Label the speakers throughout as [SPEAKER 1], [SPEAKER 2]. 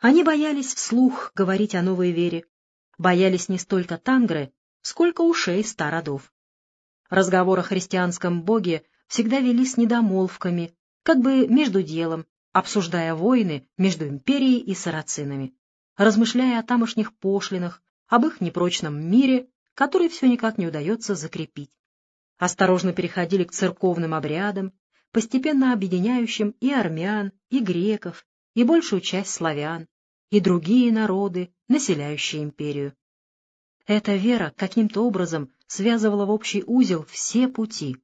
[SPEAKER 1] Они боялись вслух говорить о новой вере, боялись не столько тангры, сколько ушей ста родов. Разговор о христианском боге всегда вели с недомолвками, как бы между делом, обсуждая войны между империей и сарацинами, размышляя о тамошних пошлинах, об их непрочном мире, который все никак не удается закрепить. Осторожно переходили к церковным обрядам, постепенно объединяющим и армян, и греков, и большую часть славян, и другие народы, населяющие империю. Эта вера каким-то образом связывала в общий узел все пути,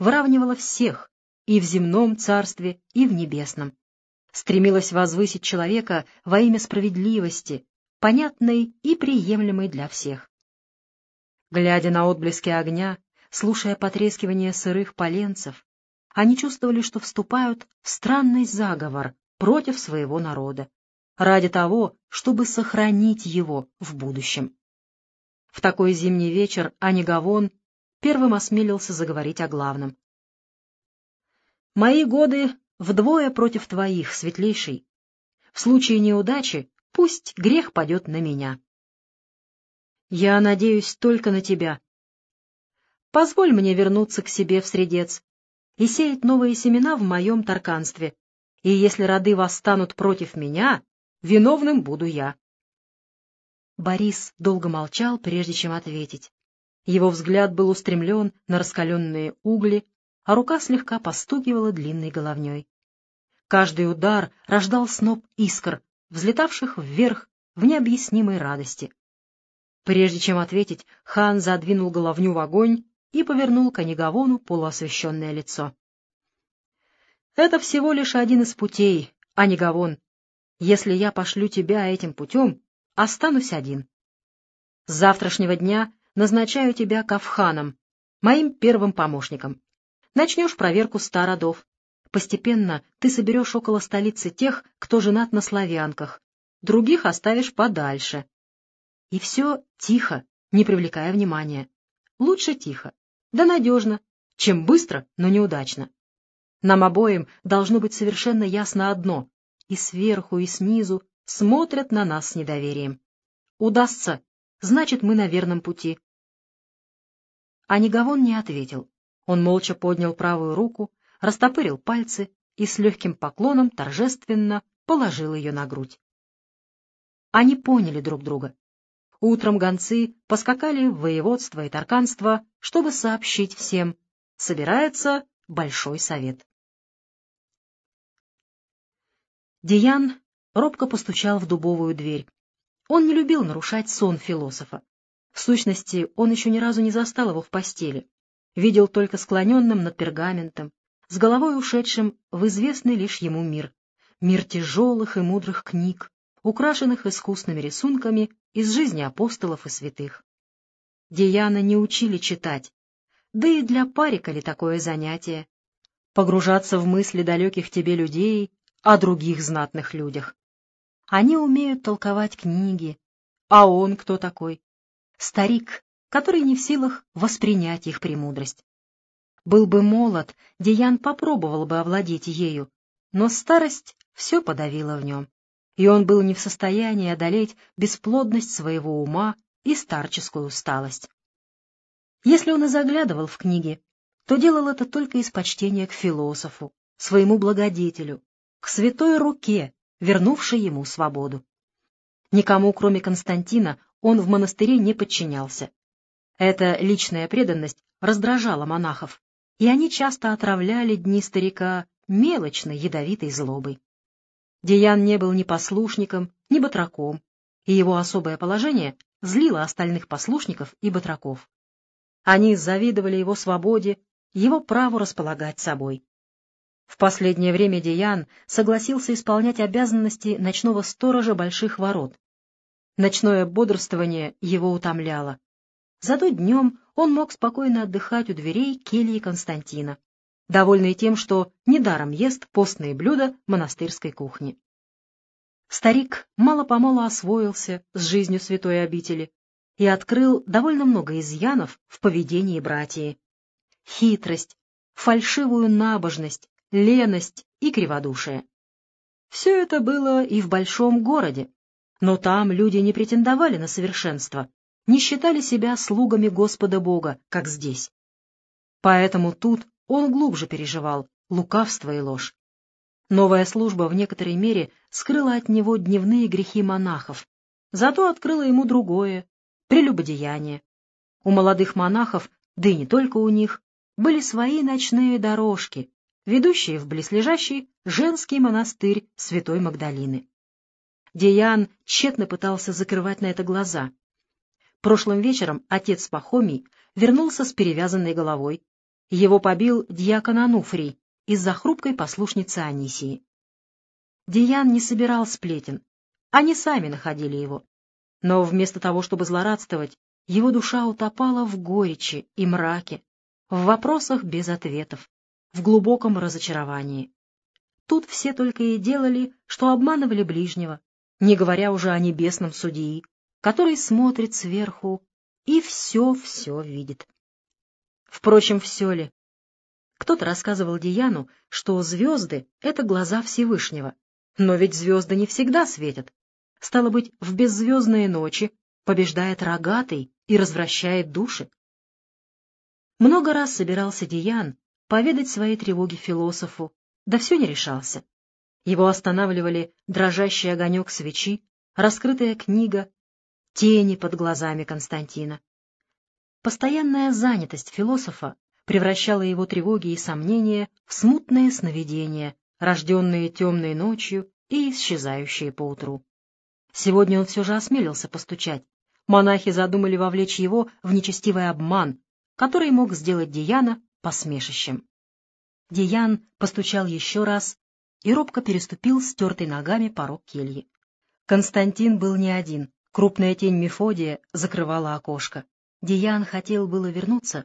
[SPEAKER 1] выравнивала всех и в земном царстве, и в небесном. Стремилась возвысить человека во имя справедливости, понятной и приемлемой для всех. Глядя на отблески огня, слушая потрескивание сырых поленцев, они чувствовали, что вступают в странный заговор против своего народа, ради того, чтобы сохранить его в будущем. В такой зимний вечер Анигавон первым осмелился заговорить о главном. «Мои годы вдвое против твоих, светлейший. В случае неудачи пусть грех падет на меня. Я надеюсь только на тебя. Позволь мне вернуться к себе в средец и сеять новые семена в моем тарканстве, и если роды восстанут против меня, виновным буду я. Борис долго молчал, прежде чем ответить. Его взгляд был устремлен на раскаленные угли, а рука слегка постукивала длинной головней. Каждый удар рождал сноп искр, взлетавших вверх в необъяснимой радости. Прежде чем ответить, хан задвинул головню в огонь и повернул к Анигавону полуосвещенное лицо. — Это всего лишь один из путей, Анигавон. Если я пошлю тебя этим путем, останусь один. С завтрашнего дня назначаю тебя кавханом, моим первым помощником. Начнешь проверку ста родов. Постепенно ты соберешь около столицы тех, кто женат на славянках, других оставишь подальше. И все тихо, не привлекая внимания. Лучше тихо, да надежно, чем быстро, но неудачно. Нам обоим должно быть совершенно ясно одно — и сверху, и снизу смотрят на нас с недоверием. Удастся, значит, мы на верном пути. А Негавон не ответил. Он молча поднял правую руку, растопырил пальцы и с легким поклоном торжественно положил ее на грудь. Они поняли друг друга. Утром гонцы поскакали в воеводство и тарканство, чтобы сообщить всем. Собирается большой совет. Диан робко постучал в дубовую дверь. Он не любил нарушать сон философа. В сущности, он еще ни разу не застал его в постели. Видел только склоненным над пергаментом, с головой ушедшим в известный лишь ему мир. Мир тяжелых и мудрых книг, украшенных искусными рисунками из жизни апостолов и святых. Деяна не учили читать, да и для парика ли такое занятие? Погружаться в мысли далеких тебе людей о других знатных людях. Они умеют толковать книги. А он кто такой? Старик, который не в силах воспринять их премудрость. Был бы молод, Деян попробовал бы овладеть ею, но старость все подавила в нем, и он был не в состоянии одолеть бесплодность своего ума и старческую усталость. Если он и заглядывал в книги, то делал это только из почтения к философу, своему благодетелю, к святой руке, вернувшей ему свободу. Никому, кроме Константина, он в монастыре не подчинялся. Эта личная преданность раздражала монахов, и они часто отравляли дни старика мелочной ядовитой злобой. Деян не был ни послушником, ни батраком, и его особое положение злило остальных послушников и батраков. Они завидовали его свободе, его праву располагать собой. В последнее время Деян согласился исполнять обязанности ночного сторожа Больших Ворот. Ночное бодрствование его утомляло. Зато днем он мог спокойно отдыхать у дверей кельи Константина, довольный тем, что недаром ест постные блюда монастырской кухни. Старик мало-помалу освоился с жизнью святой обители и открыл довольно много изъянов в поведении братьев. Хитрость, фальшивую набожность, леность и криводушие. Все это было и в большом городе, но там люди не претендовали на совершенство, не считали себя слугами Господа Бога, как здесь. Поэтому тут он глубже переживал лукавство и ложь. Новая служба в некоторой мере скрыла от него дневные грехи монахов, зато открыла ему другое — прелюбодеяние. У молодых монахов, да и не только у них, были свои ночные дорожки, ведущие в близлежащий женский монастырь Святой Магдалины. Деян тщетно пытался закрывать на это глаза. Прошлым вечером отец Пахомий вернулся с перевязанной головой. Его побил дьякон Ануфрий, из-за хрупкой послушницы Анисии. Диан не собирал сплетен, они сами находили его. Но вместо того, чтобы злорадствовать, его душа утопала в горечи и мраке, в вопросах без ответов, в глубоком разочаровании. Тут все только и делали, что обманывали ближнего, не говоря уже о небесном судьи, который смотрит сверху и все-все видит. Впрочем, все ли? Кто-то рассказывал Дияну, что звезды — это глаза Всевышнего. Но ведь звезды не всегда светят. Стало быть, в беззвездные ночи побеждает рогатый и развращает души. Много раз собирался Диян поведать свои тревоги философу, да все не решался. Его останавливали дрожащий огонек свечи, раскрытая книга, тени под глазами Константина. Постоянная занятость философа превращала его тревоги и сомнения в смутные сновидения, рожденные темной ночью и исчезающие поутру. Сегодня он все же осмелился постучать. Монахи задумали вовлечь его в нечестивый обман, который мог сделать Диана посмешищем. Диан постучал еще раз и робко переступил стертой ногами порог кельи. Константин был не один. Крупная тень Мефодия закрывала окошко. Диан хотел было вернуться,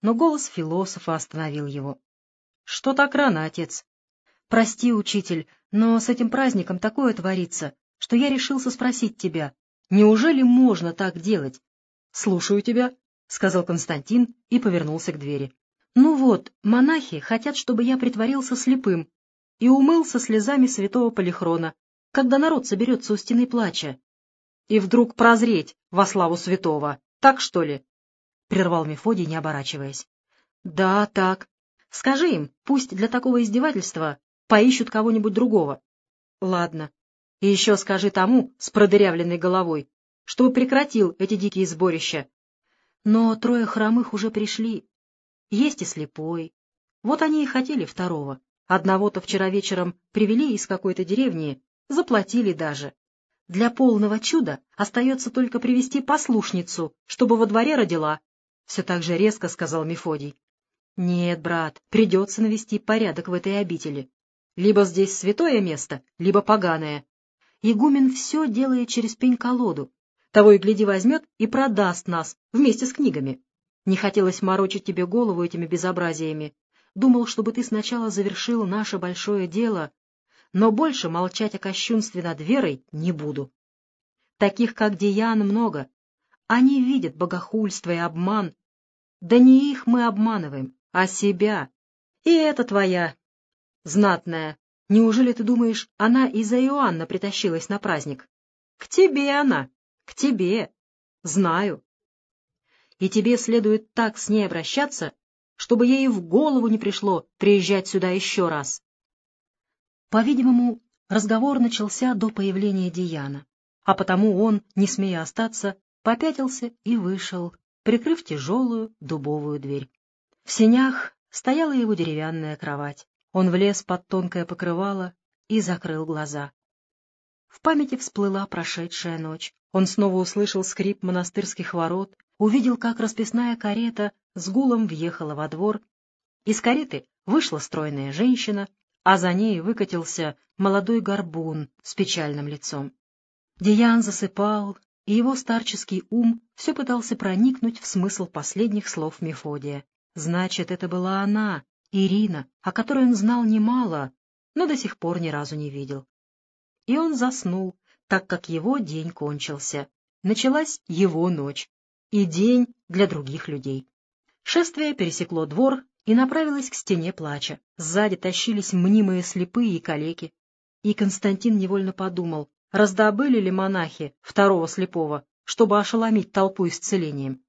[SPEAKER 1] но голос философа остановил его. — Что так рано, отец? — Прости, учитель, но с этим праздником такое творится, что я решился спросить тебя, неужели можно так делать? — Слушаю тебя, — сказал Константин и повернулся к двери. — Ну вот, монахи хотят, чтобы я притворился слепым и умылся слезами святого Полихрона, когда народ соберется у стены плача. И вдруг прозреть во славу святого, так что ли? — прервал Мефодий, не оборачиваясь. — Да, так. Скажи им, пусть для такого издевательства поищут кого-нибудь другого. — Ладно. И еще скажи тому с продырявленной головой, чтобы прекратил эти дикие сборища. Но трое хромых уже пришли. Есть и слепой. Вот они и хотели второго. Одного-то вчера вечером привели из какой-то деревни, заплатили даже. Для полного чуда остается только привести послушницу, чтобы во дворе родила, — все так же резко сказал Мефодий. — Нет, брат, придется навести порядок в этой обители. Либо здесь святое место, либо поганое. Игумен все делает через пень-колоду. Того и гляди возьмет и продаст нас вместе с книгами. Не хотелось морочить тебе голову этими безобразиями. Думал, чтобы ты сначала завершил наше большое дело, но больше молчать о кощунстве над верой не буду. Таких, как Диан, много, они видят богохульство и обман. Да не их мы обманываем, а себя. И это твоя, знатная. Неужели ты думаешь, она из-за Иоанна притащилась на праздник? К тебе она, к тебе. Знаю. И тебе следует так с ней обращаться, чтобы ей в голову не пришло приезжать сюда еще раз. По-видимому, разговор начался до появления Диана, а потому он, не смея остаться, попятился и вышел, прикрыв тяжелую дубовую дверь. В сенях стояла его деревянная кровать. Он влез под тонкое покрывало и закрыл глаза. В памяти всплыла прошедшая ночь. Он снова услышал скрип монастырских ворот, увидел, как расписная карета с гулом въехала во двор. Из кареты вышла стройная женщина, а за ней выкатился молодой горбун с печальным лицом. Диан засыпал, и его старческий ум все пытался проникнуть в смысл последних слов Мефодия. Значит, это была она, Ирина, о которой он знал немало, но до сих пор ни разу не видел. И он заснул, так как его день кончился. Началась его ночь, и день для других людей. Шествие пересекло двор и направилось к стене плача. Сзади тащились мнимые слепые и калеки. И Константин невольно подумал, раздобыли ли монахи второго слепого, чтобы ошеломить толпу исцелением.